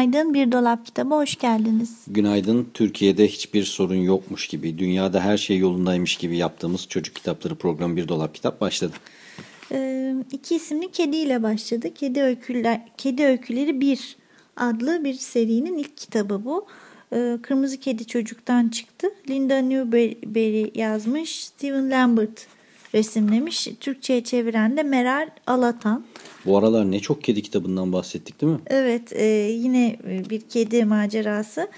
Günaydın Bir Dolap Kitabı hoş geldiniz. Günaydın. Türkiye'de hiçbir sorun yokmuş gibi, dünyada her şey yolundaymış gibi yaptığımız çocuk kitapları programı Bir Dolap Kitap başladı. Ee, iki isimli kediyle başladı. Kedi Öyküler, Kedi Öyküleri 1 adlı bir serinin ilk kitabı bu. Ee, Kırmızı Kedi Çocuk'tan çıktı. Linda Newberry yazmış, Steven Lambert resimlemiş. Türkçe'ye çeviren de Meral Alatan. Bu aralar ne çok kedi kitabından bahsettik değil mi? Evet e, yine bir kedi macerası.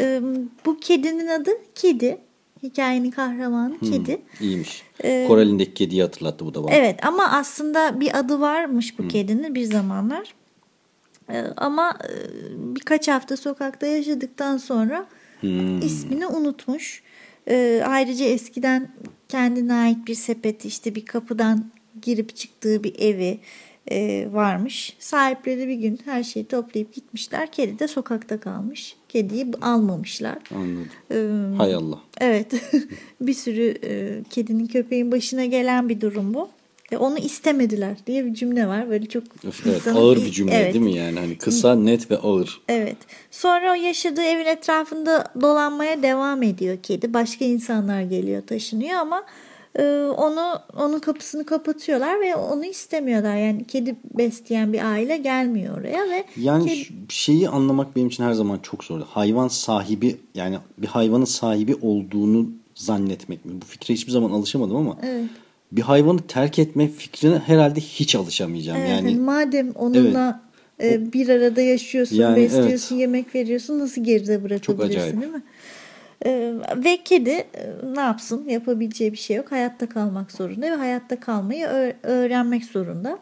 E, bu kedinin adı Kedi. Hikayenin kahramanı Hmm, Kedi. İyiymiş. Ee, Koral'indeki kediyi hatırlattı bu da bana. Evet ama aslında bir adı varmış bu kedinin bir zamanlar. E, ama e, birkaç hafta sokakta yaşadıktan sonra Hmm. ismini unutmuş. E, ayrıca eskiden kendine ait bir sepeti işte bir kapıdan girip çıktığı bir evi e, varmış. Sahipleri bir gün her şeyi toplayıp gitmişler. Kedi de sokakta kalmış. Kediyi almamışlar. Anladım. E, Hay Allah. Evet. bir sürü e, kedinin köpeğin başına gelen bir durum bu. Onu istemediler diye bir cümle var. Böyle çok evet, insanın ağır bir- cümle evet, değil mi yani? Hani kısa, net ve ağır. Evet. Sonra o yaşadığı evin etrafında dolanmaya devam ediyor kedi. Başka insanlar geliyor, taşınıyor ama e, onu onun kapısını kapatıyorlar ve onu istemiyorlar. Yani kedi besleyen bir aile gelmiyor oraya ve Yani kedi- şeyi anlamak benim için her zaman çok zor. Hayvan sahibi yani bir hayvanın sahibi olduğunu zannetmek mi? Bu fikre hiçbir zaman alışamadım ama Evet. Bir hayvanı terk etme fikrine herhalde hiç alışamayacağım. Evet, yani madem onunla e, bir arada yaşıyorsun, Yani besliyorsun, evet. yemek veriyorsun nasıl geride bırakabilirsin değil mi? E, ve kedi e, ne yapsın? Yapabileceği bir şey yok. Hayatta kalmak zorunda ve hayatta kalmayı öğrenmek zorunda.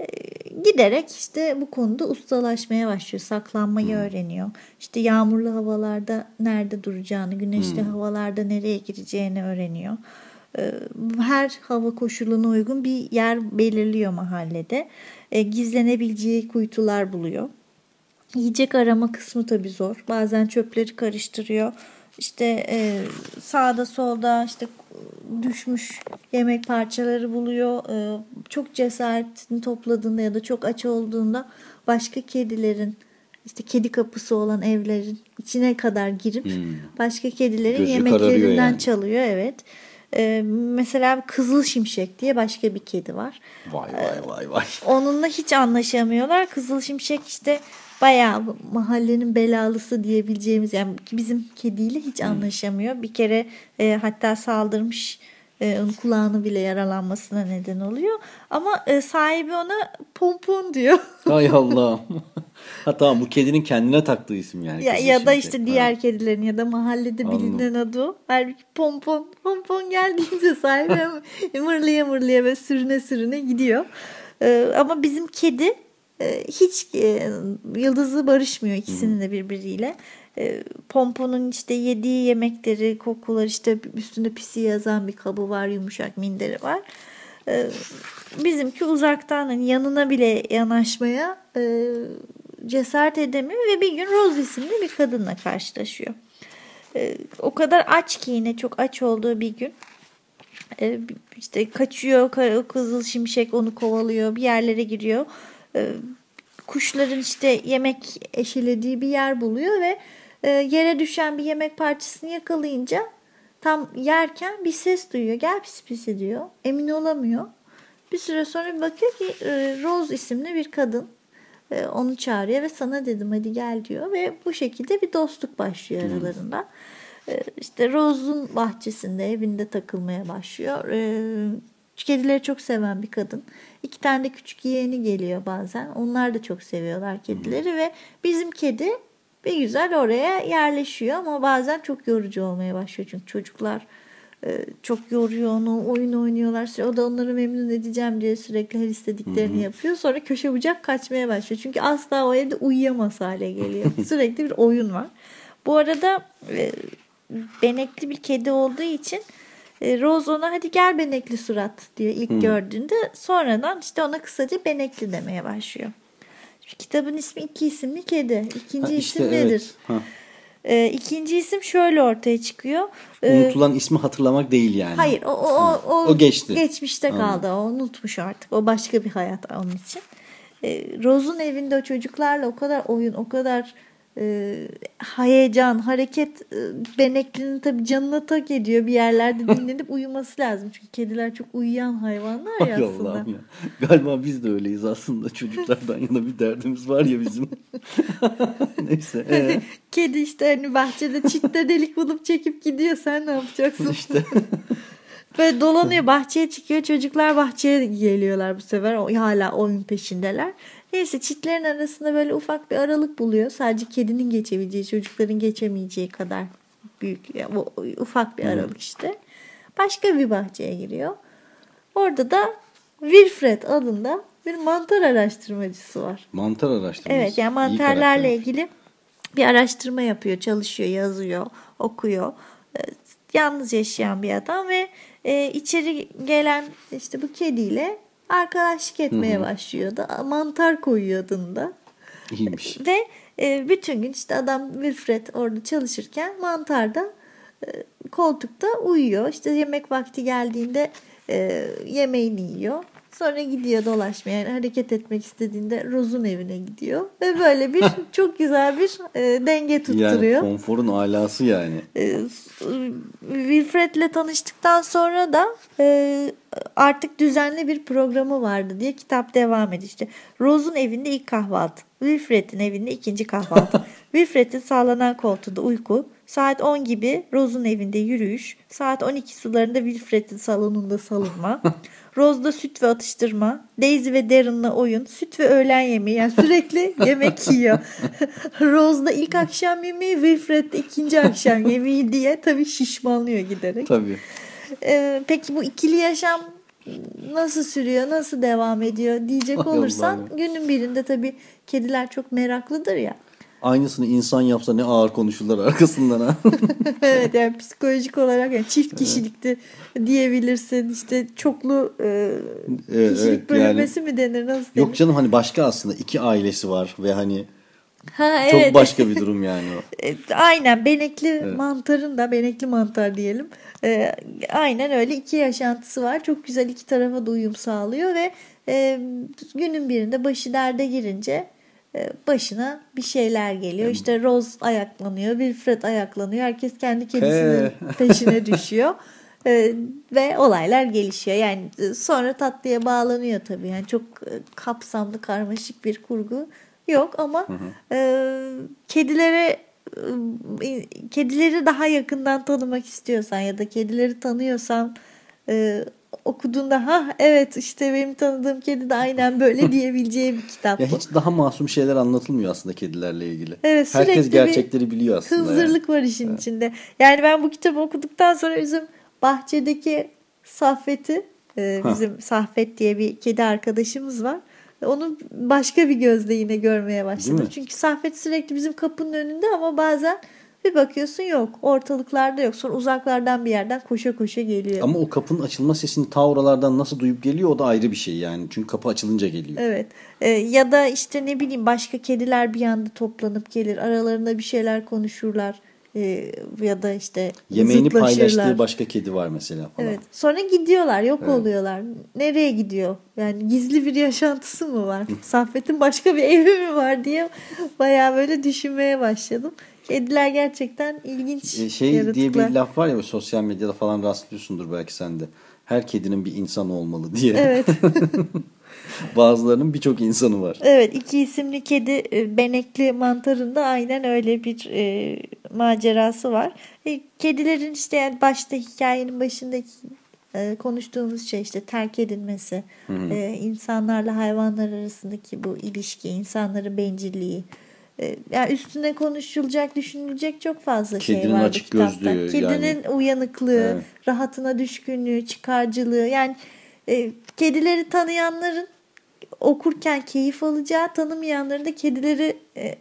E, giderek işte bu konuda ustalaşmaya başlıyor. Saklanmayı öğreniyor. İşte yağmurlu havalarda nerede duracağını, güneşli havalarda nereye gireceğini öğreniyor. E, Her hava koşuluna uygun bir yer belirliyor mahallede. E, Gizlenebileceği kuytular buluyor. Yiyecek arama kısmı tabii zor. Bazen çöpleri karıştırıyor. İşte e, sağda solda işte düşmüş yemek parçaları buluyor. E, çok cesaretini topladığında ya da çok aç olduğunda başka kedilerin işte kedi kapısı olan evlerin içine kadar girip başka kedilerin Gözü yemeklerinden yani. çalıyor. Evet. E, mesela Kızıl Şimşek diye başka bir kedi var. vay vay vay vay. Onunla hiç anlaşamıyorlar. Kızıl Şimşek işte bayağı mahallenin belalısı diyebileceğimiz yani bizim kediyle hiç anlaşamıyor. Bir kere e, hatta saldırmış e, kulağını bile yaralanmasına neden oluyor. Ama e, sahibi ona pompon diyor. Hay Allah. ha tamam bu kedinin kendine taktığı isim yani. ya, ya da işte Ha. diğer kedilerin ya da mahallede Anladım. bilinen adı o. Halbuki pompon. Pompon geldiğince sahibi mırlıya mırlıya ve sürüne sürüne gidiyor. Ee, ama bizim kedi e, hiç e, yıldızı barışmıyor ikisinin de birbiriyle. E, Pompon'un işte yediği yemekleri, kokular işte üstünde pisi yazan bir kabı var, yumuşak minderi var. E, bizimki uzaktan hani yanına bile yanaşmaya e, cesaret edemiyor ve bir gün Rose isimli bir kadınla karşılaşıyor. O kadar aç ki yine çok aç olduğu bir gün işte kaçıyor kızıl şimşek onu kovalıyor bir yerlere giriyor kuşların işte yemek eşelediği bir yer buluyor ve e, yere düşen bir yemek parçasını yakalayınca tam yerken bir ses duyuyor gel pis pisi diyor emin olamıyor bir süre sonra bir bakıyor ki e, Rose isimli bir kadın e, onu çağırıyor ve sana dedim hadi gel diyor ve bu şekilde bir dostluk başlıyor aralarında. E, işte Rose'un bahçesinde evinde takılmaya başlıyor. Kedileri çok seven bir kadın. İki tane de küçük yeğeni geliyor bazen. Onlar da çok seviyorlar kedileri ve bizim kedi bir güzel oraya yerleşiyor ama bazen çok yorucu olmaya başlıyor çünkü çocuklar e, çok yoruyor onu. Oyun oynuyorlar. O da onları memnun edeceğim diye sürekli her istediklerini yapıyor. Sonra köşe bucak kaçmaya başlıyor. Çünkü asla o evde uyuyamaz hale geliyor. sürekli bir oyun var. Bu arada e, benekli bir kedi olduğu için e, Rose ona hadi gel benekli surat diyor ilk gördüğünde. Sonradan işte ona kısaca benekli demeye başlıyor. Kitabın ismi iki isimli kedi. İkinci Ha, işte isim nedir? Ha. E, ikinci isim şöyle ortaya çıkıyor. E, Unutulan ismi hatırlamak değil yani. Hayır o, o, o, o, O geçti. Geçmişte kaldı. O unutmuş artık. O başka bir hayat onun için. E, Rose'un evinde o çocuklarla o kadar oyun, o kadar e, heyecan, hareket e, beneklinin tabii canına tak ediyor bir yerlerde dinlenip uyuması lazım. Çünkü kediler çok uyuyan hayvanlar ya Hay aslında. Allah'ım ya. Galiba biz de öyleyiz aslında. Çocuklardan yana bir derdimiz var ya bizim. Neyse. ee, Kedi işte hani bahçede çitte delik bulup çekip gidiyor. Sen ne yapacaksın? işte. Böyle dolanıyor bahçeye çıkıyor çocuklar bahçeye geliyorlar bu sefer hala oyun peşindeler. Neyse çitlerin arasında böyle ufak bir aralık buluyor. Sadece kedinin geçebileceği çocukların geçemeyeceği kadar büyük ya, bu ufak bir aralık işte. Başka bir bahçeye giriyor. Orada da Wilfred adında bir mantar araştırmacısı var. Mantar araştırması. Evet yani mantarlarla ilgili bir araştırma yapıyor, çalışıyor, yazıyor, okuyor. Ee, Yalnız yaşayan bir adam ve e, içeri gelen işte bu kediyle arkadaşlık etmeye başlıyor da mantar koyuyor adında. İyiymiş. Ve e, bütün gün işte adam Wilfred orada çalışırken mantarda e, koltukta uyuyor. İşte yemek vakti geldiğinde e, yemeğini yiyor. Sonra gidiyor dolaşmaya yani hareket etmek istediğinde Rose'un evine gidiyor. Ve böyle bir çok güzel bir e, denge tutturuyor. Yani konforun alası yani. E, Wilfred'le tanıştıktan sonra da e, artık düzenli bir programı vardı diye kitap devam ediyor. İşte Rose'un evinde ilk kahvaltı, Wilfred'in evinde ikinci kahvaltı. Wilfred'in sağlanan koltuğunda uyku, saat 10 gibi Rose'un evinde yürüyüş, saat 12 sularında Wilfred'in salonunda salınma, Rose'da süt ve atıştırma, Daisy ve Darren'la oyun, süt ve öğlen yemeği. Yani sürekli yemek yiyor. Rose'da ilk akşam yemeği, Wilfred'de ikinci akşam yemeği diye tabii şişmanlıyor giderek. Tabii. Ee, peki bu ikili yaşam nasıl sürüyor, nasıl devam ediyor diyecek olursan günün birinde tabii kediler çok meraklıdır ya. Aynısını insan yapsa ne ağır konuşurlar arkasından ha. evet yani psikolojik olarak yani çift kişilikti diyebilirsin. İşte çoklu e, Evet, kişilik evet, bölünmesi mi denir nasıl denir? Yok canım hani başka aslında iki ailesi var ve hani Ha, çok evet. başka bir durum yani o. Aynen benekli mantarın da benekli mantar diyelim. E, aynen öyle iki yaşantısı var. Çok güzel iki tarafa da uyum sağlıyor ve e, günün birinde başı derde girince başına bir şeyler geliyor. İşte Rose ayaklanıyor, Wilfred ayaklanıyor. Herkes kendi kedisinin peşine düşüyor. E, ve olaylar gelişiyor. Yani e, sonra tatlıya bağlanıyor tabii. Yani çok e, kapsamlı, karmaşık bir kurgu yok ama e, kedilere e, kedileri daha yakından tanımak istiyorsan ya da kedileri tanıyorsan e, okuduğunda ha evet işte benim tanıdığım kedi de aynen böyle diyebileceği bir kitap Ya hiç daha masum şeyler anlatılmıyor aslında kedilerle ilgili. Evet, Herkes gerçekleri biliyor aslında. yani. Hınzırlık var işin içinde. Yani ben bu kitabı okuduktan sonra bizim bahçedeki Saffet'i e, Ha. bizim Saffet diye bir kedi arkadaşımız var. Onu başka bir gözle yine görmeye başladım. Çünkü Saffet sürekli bizim kapının önünde ama bazen bir bakıyorsun yok. Ortalıklarda yok. Sonra uzaklardan bir yerden koşa koşa geliyor. Ama o kapının açılma sesini ta oralardan nasıl duyup geliyor o da ayrı bir şey yani. Çünkü kapı açılınca geliyor. Evet. Ee, ya da işte ne bileyim başka kediler bir anda toplanıp gelir. Aralarında bir şeyler konuşurlar. Ee, ya da işte Yemeğini paylaştığı başka kedi var mesela falan. Evet. Sonra gidiyorlar, yok Evet. oluyorlar. Nereye gidiyor? Yani gizli bir yaşantısı mı var? Saffet'in başka bir evi mi var diye bayağı böyle düşünmeye başladım. Kediler gerçekten ilginç E, şey yaratıklar. diye bir laf var ya sosyal medyada falan rastlıyorsundur belki sen de. Her kedinin bir insanı olmalı diye. Evet. Bazılarının birçok insanı var. Evet iki isimli kedi e, benekli mantarında aynen öyle bir e, macerası var. E, kedilerin işte yani başta hikayenin başındaki e, konuştuğumuz şey işte terk edilmesi, e, insanlarla hayvanlar arasındaki bu ilişki, insanların bencilliği, yani üstüne konuşulacak, düşünülecek çok fazla şey Kedinin var bu açık kitapta. gözlüğü, Kedinin yani. uyanıklığı, Evet. rahatına düşkünlüğü, çıkarcılığı. Yani e, kedileri tanıyanların okurken keyif alacağı, tanımayanların da kedileri e,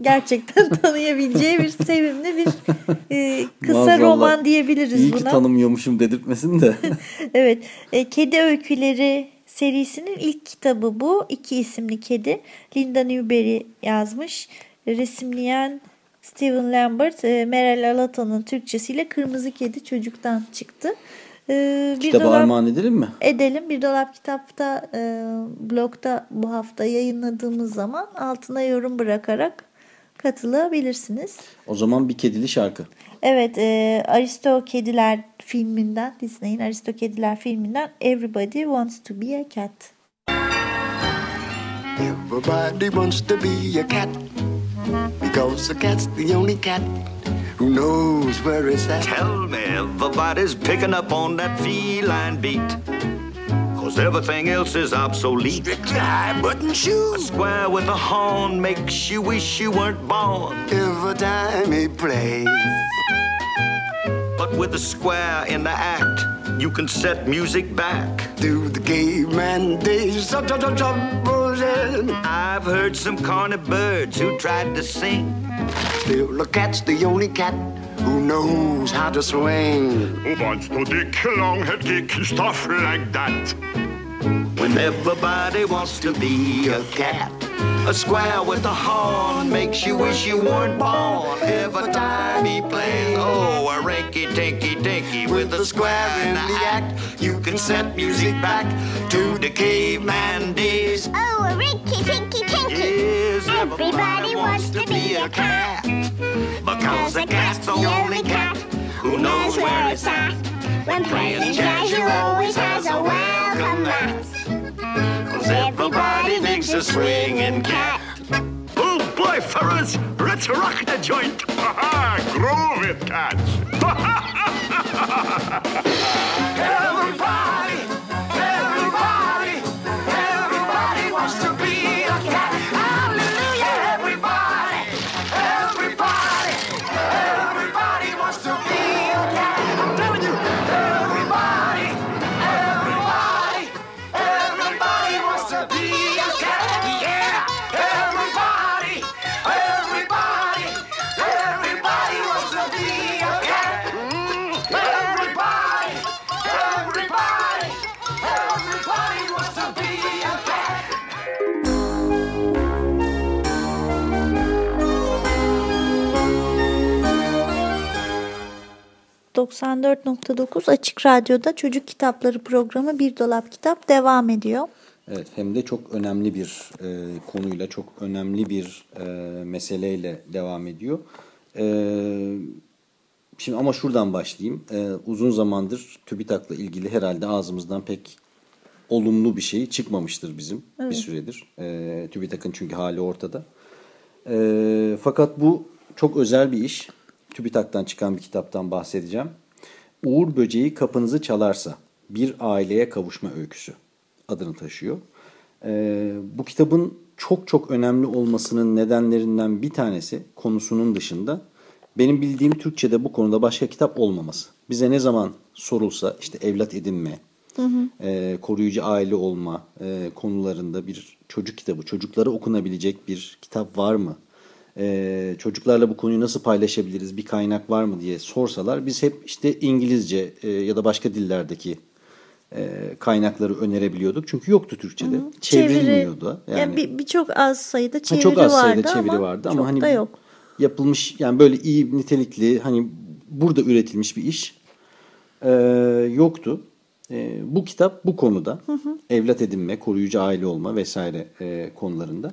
gerçekten tanıyabileceği bir sevimli bir e, kısa Maazallah. roman diyebiliriz İyi buna. ki tanımıyormuşum dedirtmesin de. Evet, e, Kedi Öyküleri serisinin ilk kitabı bu. İki isimli kedi. Linda Newberry yazmış. Resimleyen Steven Lambert, e, Meral Alatan'ın Türkçesiyle Kırmızı Kedi Çocuk'tan çıktı. E, bir Kitabı dolap armağan edelim mi? edelim. Bir dolap kitapta e, blogda bu hafta yayınladığımız zaman altına yorum bırakarak katılabilirsiniz. O zaman bir kedili şarkı. Evet, e, Aristo Kediler filminden, Disney'in Aristo Kediler filminden Everybody Wants to be a Cat. Everybody wants to be a cat because a cat's the only cat who knows where it's at. Tell me everybody's picking up on that feline beat. Cause everything else is obsolete. Strictly high button shoes. A shoes square with a horn makes you wish you weren't born. every time he plays. But with a square in the act, you can set music back. Through the caveman days, of troubles and I've heard some corny birds who tried to sing. still a cat's the only cat who knows how to swing. Who wants to dick long-head kick stuff like that? When everybody wants to be a cat. A square with a horn makes you wish you weren't born. Every time he plays, oh, a rinky tinky dinky with a square in the act. You can set music back to the caveman days. Oh, a rinky tinky tinky. Yes, Everybody wants to be a cat. Because a cat's the only cat who knows where it's at. When playing jazz, you always has a welcome mat. Everybody thinks a swinging cat. Oh boy, fellas, let's rock the joint. Ha-ha, Groove it, cats. Everybody, 94.9 Açık Radyo'da Çocuk Kitapları programı Bir Dolap Kitap devam ediyor. Evet hem de çok önemli bir e, konuyla çok önemli bir e, meseleyle devam ediyor. E, şimdi ama şuradan başlayayım. E, uzun zamandır TÜBİTAK'la ilgili herhalde ağzımızdan pek olumlu bir şey çıkmamıştır bizim bir süredir. E, TÜBİTAK'ın çünkü hali ortada. E, fakat bu çok özel bir iş. TÜBİTAK'tan çıkan bir kitaptan bahsedeceğim. Uğur Böceği Kapınızı Çalarsa Bir Aileye Kavuşma Öyküsü adını taşıyor. Ee, bu kitabın çok çok önemli olmasının nedenlerinden bir tanesi konusunun dışında benim bildiğim Türkçe'de bu konuda başka kitap olmaması. Bize ne zaman sorulsa işte evlat edinme, e, koruyucu aile olma e, konularında bir çocuk kitabı, çocuklara okunabilecek bir kitap var mı? E, çocuklarla bu konuyu nasıl paylaşabiliriz, bir kaynak var mı diye sorsalar biz hep işte İngilizce e, ya da başka dillerdeki e, kaynakları önerebiliyorduk. Çünkü yoktu Türkçe'de. Çevrilmiyordu. Çeviri, Yani, yani bir- birçok az sayıda Ha, çeviri çok az sayıda vardı çeviri ama vardı ama çok hani da yok. yapılmış yani böyle iyi nitelikli hani burada üretilmiş bir iş e, yoktu. E, bu kitap bu konuda evlat edinme, koruyucu aile olma vesaire e, konularında.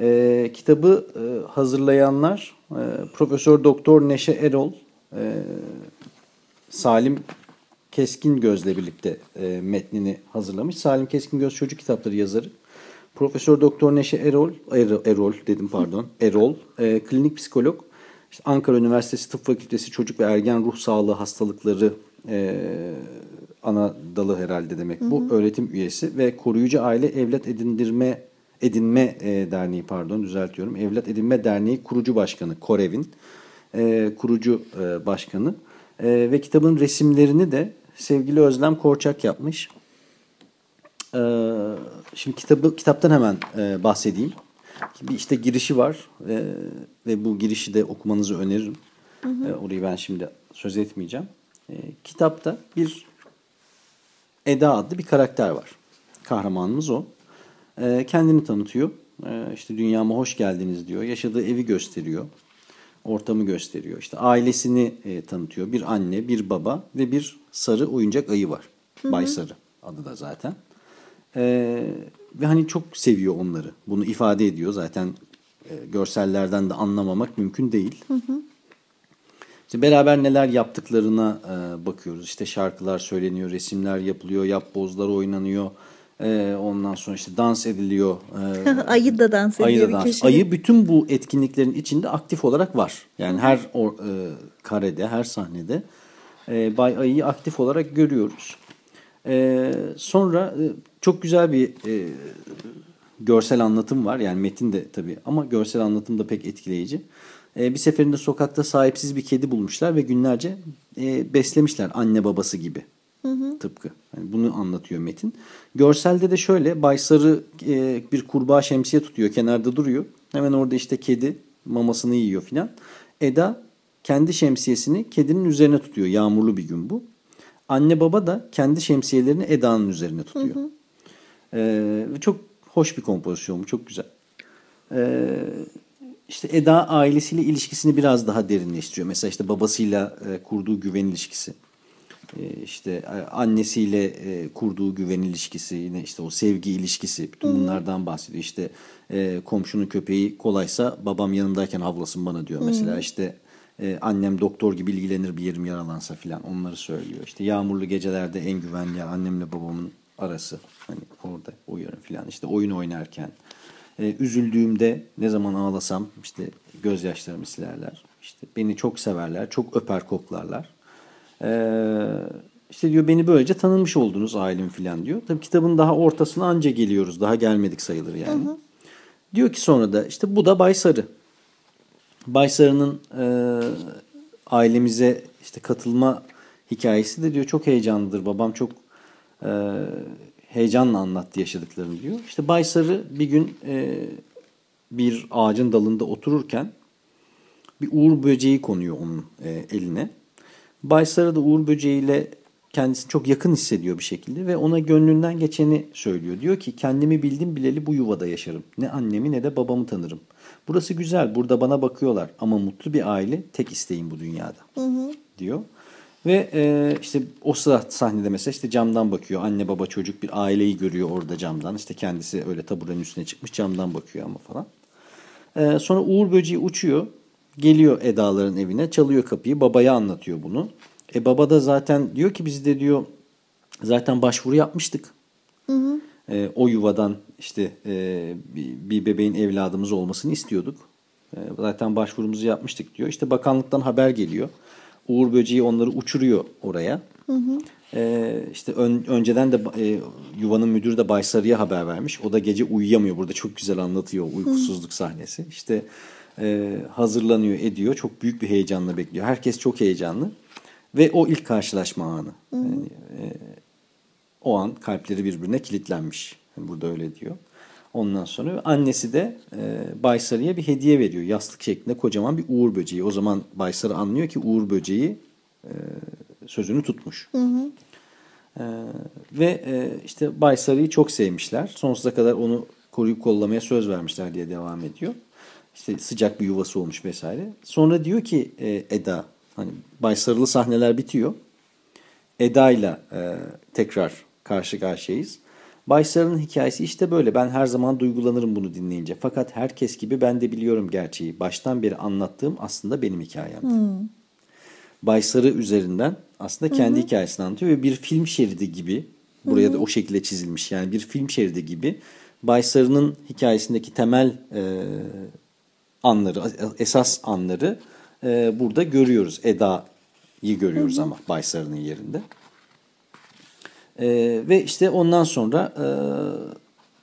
E, kitabı e, hazırlayanlar e, Profesör Doktor Neşe Erol, e, Salim Keskin Göz'le birlikte e, metnini hazırlamış. Salim Keskin Göz çocuk kitapları yazarı. Profesör Doktor Neşe Erol, Erol, Erol dedim pardon, Erol, e, klinik psikolog. İşte Ankara Üniversitesi Tıp Fakültesi Çocuk ve Ergen Ruh Sağlığı Hastalıkları e, ana dalı herhalde demek bu. Öğretim üyesi ve koruyucu aile evlat edindirme Edinme e, Derneği pardon düzeltiyorum. Evlat Edinme Derneği kurucu başkanı Korev'in e, kurucu e, başkanı E, ve kitabın resimlerini de sevgili Özlem Korçak yapmış. E, şimdi kitabı kitaptan hemen e, bahsedeyim. Bir işte girişi var e, ve bu girişi de okumanızı öneririm. E, orayı ben şimdi söz etmeyeceğim. E, kitapta bir Eda adlı bir karakter var. Kahramanımız o. E, kendini tanıtıyor. E, işte dünyama hoş geldiniz diyor. Yaşadığı evi gösteriyor. Ortamı gösteriyor. İşte ailesini e, tanıtıyor. Bir anne, bir baba ve bir sarı oyuncak ayı var. Bay Sarı adı da zaten. E, ve hani çok seviyor onları. Bunu ifade ediyor. Zaten e, görsellerden de anlamamak mümkün değil. İşte beraber neler yaptıklarına e, bakıyoruz. İşte şarkılar söyleniyor, resimler yapılıyor, yapbozlar oynanıyor. E, ondan sonra işte dans ediliyor. E, Ayı da dans ediyor ayı da bir dans. Ayı bütün bu etkinliklerin içinde aktif olarak var. Yani her o, e, karede, her sahnede e, Bay Ayı'yı aktif olarak görüyoruz. E, sonra e, çok güzel bir e, görsel anlatım var. Yani metin de tabii ama görsel anlatım da pek etkileyici. E, bir seferinde sokakta sahipsiz bir kedi bulmuşlar ve günlerce e, beslemişler anne babası gibi. Tıpkı. Yani bunu anlatıyor metin. Görselde de şöyle Bay Sarı e, bir kurbağa şemsiye tutuyor kenarda duruyor. Hemen orada işte kedi mamasını yiyor filan. Eda kendi şemsiyesini kedinin üzerine tutuyor. Yağmurlu bir gün bu. Anne baba da kendi şemsiyelerini Eda'nın üzerine tutuyor. Ee, ve çok hoş bir kompozisyon bu. Çok güzel. Ee, işte Eda ailesiyle ilişkisini biraz daha derinleştiriyor. Mesela işte babasıyla e, kurduğu güven ilişkisi. E, işte e, annesiyle e, kurduğu güven ilişkisi. Yine işte o sevgi ilişkisi. Bütün bunlardan bahsediyor. İşte e, komşunun köpeği kolaysa babam yanımdayken havlasın bana diyor. Mesela işte annem doktor gibi ilgilenir bir yerim yaralansa filan onları söylüyor. İşte yağmurlu gecelerde en güvenli yer annemle babamın arası. Hani orada o filan işte oyun oynarken. Üzüldüğümde ne zaman ağlasam işte gözyaşlarımı silerler. İşte beni çok severler, çok öper koklarlar. E, işte diyor beni böylece tanınmış oldunuz ailem filan diyor. Tabii kitabın daha ortasına anca geliyoruz. Daha gelmedik sayılır yani. Diyor ki sonra da işte bu da Bay Sarı. Bay Sarı'nın e, ailemize işte katılma hikayesi de diyor çok heyecanlıdır. Babam çok e, heyecanla anlattı yaşadıklarını diyor. İşte Bay Sarı bir gün e, bir ağacın dalında otururken bir uğur böceği konuyor onun e, eline. Bay da uğur böceğiyle kendisini çok yakın hissediyor bir şekilde ve ona gönlünden geçeni söylüyor. Diyor ki kendimi bildim bileli bu yuvada yaşarım. Ne annemi ne de babamı tanırım. Burası güzel, burada bana bakıyorlar ama mutlu bir aile tek isteğim bu dünyada diyor. Ve e, işte o sıra sahnede mesela işte camdan bakıyor. Anne baba çocuk bir aileyi görüyor orada camdan. İşte kendisi öyle taburenin üstüne çıkmış camdan bakıyor ama falan. E, sonra Uğur böceği uçuyor. Geliyor Eda'ların evine çalıyor kapıyı. Babaya anlatıyor bunu. E baba da zaten diyor ki biz de diyor zaten başvuru yapmıştık. E, o yuvadan işte e, bir, bir bebeğin evladımız olmasını istiyorduk. E, zaten başvurumuzu yapmıştık diyor. İşte bakanlıktan haber geliyor. Uğur böceği onları uçuruyor oraya. E, işte ön- önceden de e, yuvanın müdürü de Bay Sarı'ya haber vermiş. O da gece uyuyamıyor. Burada çok güzel anlatıyor uykusuzluk sahnesi. İşte e, hazırlanıyor, ediyor. Çok büyük bir heyecanla bekliyor. Herkes çok heyecanlı. Ve o ilk karşılaşma anı. Yani, e, o an kalpleri birbirine kilitlenmiş. Yani burada öyle diyor. Ondan sonra annesi de e, Bay Sarı'ya bir hediye veriyor. Yastık şeklinde kocaman bir uğur böceği. O zaman Bay Sarı anlıyor ki uğur böceği e, sözünü tutmuş. E, ve e, işte Bay Sarı'yı çok sevmişler. Sonsuza kadar onu koruyup kollamaya söz vermişler diye devam ediyor. İşte sıcak bir yuvası olmuş vesaire. Sonra diyor ki e, Eda, hani Bay Sarılı sahneler bitiyor. Eda'yla e, tekrar karşı karşıyayız. Bay Sarı'nın hikayesi işte böyle. Ben her zaman duygulanırım bunu dinleyince. Fakat herkes gibi ben de biliyorum gerçeği. Baştan beri anlattığım aslında benim hikayemdi. Bay Sarı üzerinden aslında kendi hikayesini anlatıyor ve bir film şeridi gibi buraya da o şekilde çizilmiş. Yani bir film şeridi gibi Bay Sarı'nın hikayesindeki temel e, anları, esas anları e, burada görüyoruz. Eda'yı görüyoruz ama Bay Sarı'nın yerinde. E, ve işte ondan sonra e,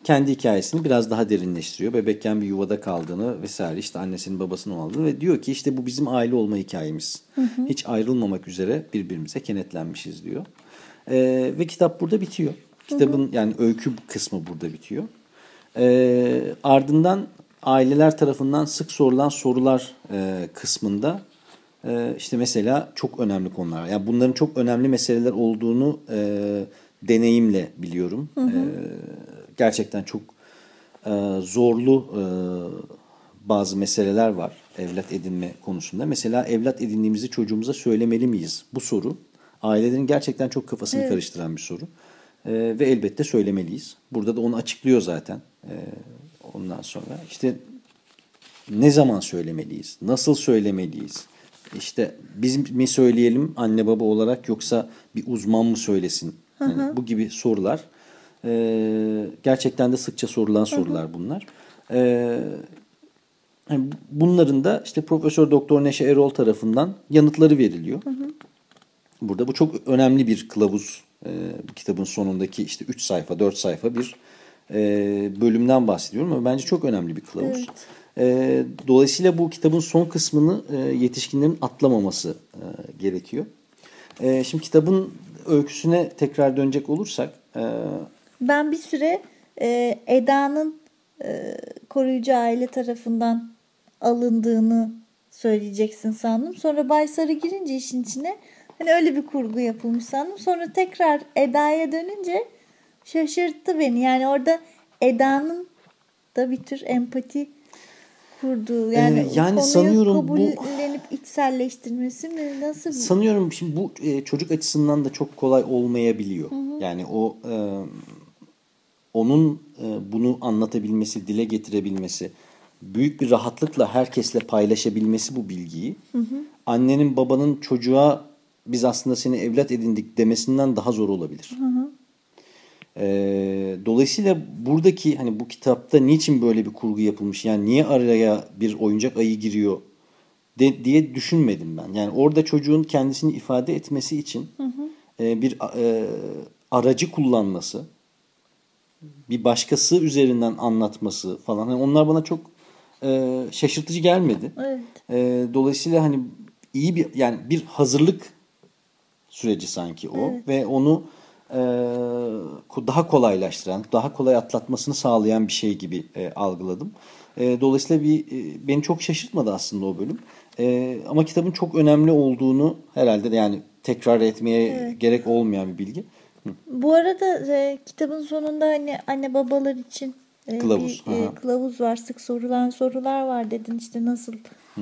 kendi hikayesini biraz daha derinleştiriyor. Bebekken bir yuvada kaldığını vesaire işte annesinin babasının aldığını ve diyor ki işte bu bizim aile olma hikayemiz. Hiç ayrılmamak üzere birbirimize kenetlenmişiz diyor. Ee, ve kitap burada bitiyor. Kitabın yani öykü kısmı burada bitiyor. Ee, ardından aileler tarafından sık sorulan sorular e, kısmında e, işte mesela çok önemli konular. Yani bunların çok önemli meseleler olduğunu e, deneyimle biliyorum. E, gerçekten çok e, zorlu e, bazı meseleler var evlat edinme konusunda. Mesela evlat edindiğimizi çocuğumuza söylemeli miyiz? Bu soru ailelerin gerçekten çok kafasını karıştıran bir soru. E, ve elbette söylemeliyiz. Burada da onu açıklıyor zaten. E, ondan sonra işte ne zaman söylemeliyiz? Nasıl söylemeliyiz? İşte biz mi söyleyelim anne baba olarak yoksa bir uzman mı söylesin? Yani bu gibi sorular. Ee, gerçekten de sıkça sorulan sorular bunlar. Ee, yani bunların da işte Profesör Doktor Neşe Erol tarafından yanıtları veriliyor. Burada bu çok önemli bir kılavuz. Ee, bu kitabın sonundaki işte 3 sayfa 4 sayfa bir e, bölümden bahsediyorum ama bence çok önemli bir kılavuz. Ee, dolayısıyla bu kitabın son kısmını e, yetişkinlerin atlamaması e, gerekiyor. E, şimdi kitabın öyküsüne tekrar dönecek olursak e, Ben bir süre e, Eda'nın e, koruyucu aile tarafından alındığını söyleyeceksin sandım. Sonra Bay Sarı girince işin içine hani öyle bir kurgu yapılmış sandım. Sonra tekrar Eda'ya dönünce şaşırttı beni. Yani orada Eda'nın da bir tür empati kurduğu yani, Ee, yani konuyu sanıyorum bu- kabullenip içselleştirmesi mi nasıl bir Sanıyorum şimdi bu e, çocuk açısından da çok kolay olmayabiliyor. Yani o e, onun e, bunu anlatabilmesi, dile getirebilmesi, büyük bir rahatlıkla herkesle paylaşabilmesi bu bilgiyi. Annenin babanın çocuğa biz aslında seni evlat edindik demesinden daha zor olabilir. E, dolayısıyla buradaki hani bu kitapta niçin böyle bir kurgu yapılmış? Yani niye araya bir oyuncak ayı giriyor? de, diye düşünmedim ben. Yani orada çocuğun kendisini ifade etmesi için e, bir e, aracı kullanması, bir başkası üzerinden anlatması falan. Hani onlar bana çok e, şaşırtıcı gelmedi. Evet. E, dolayısıyla hani iyi bir yani bir hazırlık süreci sanki o ve onu daha kolaylaştıran, daha kolay atlatmasını sağlayan bir şey gibi e, algıladım. E, dolayısıyla bir e, beni çok şaşırtmadı aslında o bölüm. E, ama kitabın çok önemli olduğunu herhalde de yani tekrar etmeye gerek olmayan bir bilgi. Bu arada e, kitabın sonunda hani anne babalar için e, Kılavuz, bir e, kılavuz var. Sık sorulan sorular var dedin işte nasıl e,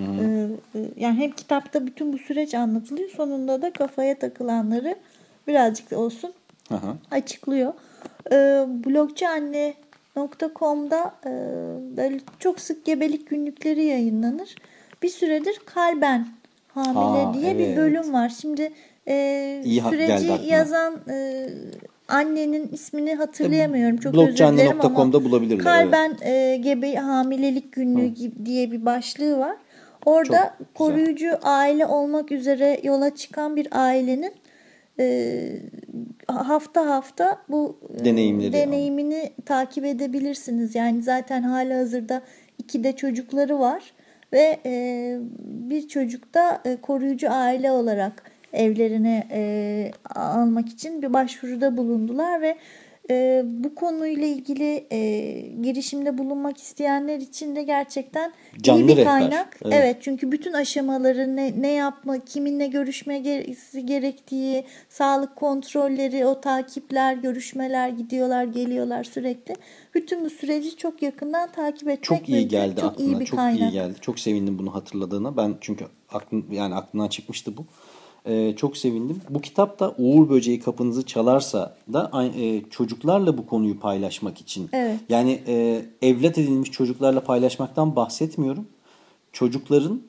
e, yani hem kitapta bütün bu süreç anlatılıyor. Sonunda da kafaya takılanları birazcık da olsun Aha. açıklıyor. E, blogcuanne.com'da e, böyle çok sık gebelik günlükleri yayınlanır. Bir süredir kalben hamile Aa, diye bir evet. bölüm var. Şimdi e, İyi ha- süreci yazan e, annenin ismini hatırlayamıyorum. Çok özür dilerim ama bulabilirler, Kalben e, gebe hamilelik günlüğü gibi diye bir başlığı var. Orada Çok güzel. koruyucu aile olmak üzere yola çıkan bir ailenin e, hafta hafta bu e, Deneyimleri deneyimini takip edebilirsiniz. Yani zaten hala hazırda iki de çocukları var ve e, bir çocuk da e, koruyucu aile olarak evlerine e, almak için bir başvuruda bulundular ve e, bu konuyla ilgili e, girişimde bulunmak isteyenler için de gerçekten Canlı iyi bir rehber. kaynak. Evet. Evet. çünkü bütün aşamaları ne, ne yapma, kiminle görüşme ge- gerektiği, sağlık kontrolleri, o takipler, görüşmeler, gidiyorlar, geliyorlar sürekli. Bütün bu süreci çok yakından takip etmek Çok iyi mümkün. geldi çok aklına. iyi bir çok kaynak. iyi geldi. Çok sevindim bunu hatırladığına. Ben çünkü aklım yani aklından çıkmıştı bu. Ee, çok sevindim. Bu kitapta Uğur Böceği kapınızı çalarsa da e, çocuklarla bu konuyu paylaşmak için. Evet. Yani e, evlat edilmiş çocuklarla paylaşmaktan bahsetmiyorum. Çocukların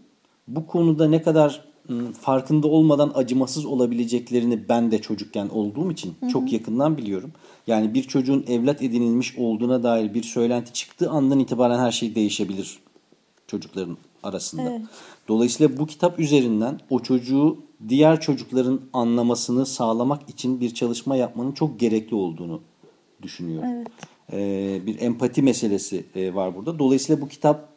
bu konuda ne kadar m, farkında olmadan acımasız olabileceklerini ben de çocukken olduğum için çok yakından biliyorum. Yani bir çocuğun evlat edinilmiş olduğuna dair bir söylenti çıktığı andan itibaren her şey değişebilir çocukların arasında. Dolayısıyla bu kitap üzerinden o çocuğu diğer çocukların anlamasını sağlamak için bir çalışma yapmanın çok gerekli olduğunu düşünüyorum. e, bir empati meselesi e, var burada. Dolayısıyla bu kitap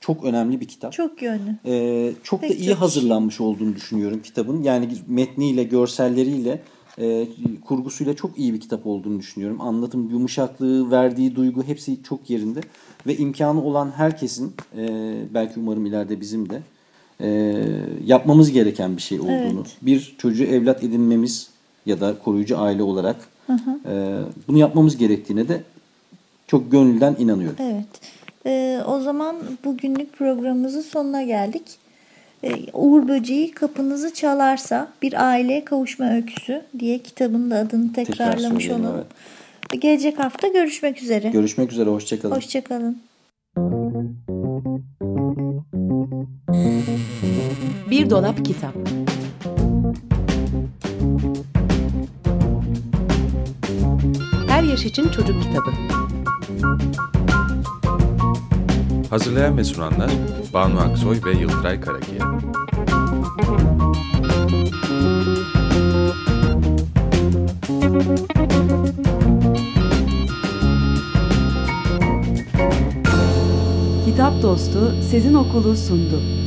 çok önemli bir kitap. Çok yönlü. Ee, çok da Pek iyi çok hazırlanmış olduğunu düşünüyorum kitabın. Yani metniyle, görselleriyle, e, kurgusuyla çok iyi bir kitap olduğunu düşünüyorum. Anlatım yumuşaklığı, verdiği duygu hepsi çok yerinde. Ve imkanı olan herkesin, e, belki umarım ileride bizim de e, yapmamız gereken bir şey olduğunu. Evet. Bir çocuğu evlat edinmemiz ya da koruyucu aile olarak e, bunu yapmamız gerektiğine de çok gönülden inanıyorum. Evet. Ee, o zaman bugünlük programımızın sonuna geldik. Ee, Uğur Böceği kapınızı çalarsa bir aileye kavuşma öyküsü diye kitabın da adını tekrarlamış söyleyelim, olalım. Gelecek hafta görüşmek üzere. Görüşmek üzere, hoşçakalın. Hoşçakalın. Bir dolap kitap. Her yaş için çocuk kitabı. Hazırlayan ve sunanlar Banu Aksoy ve Yıldıray Karakiya. Kitap Dostu Sezin Okulu sundu.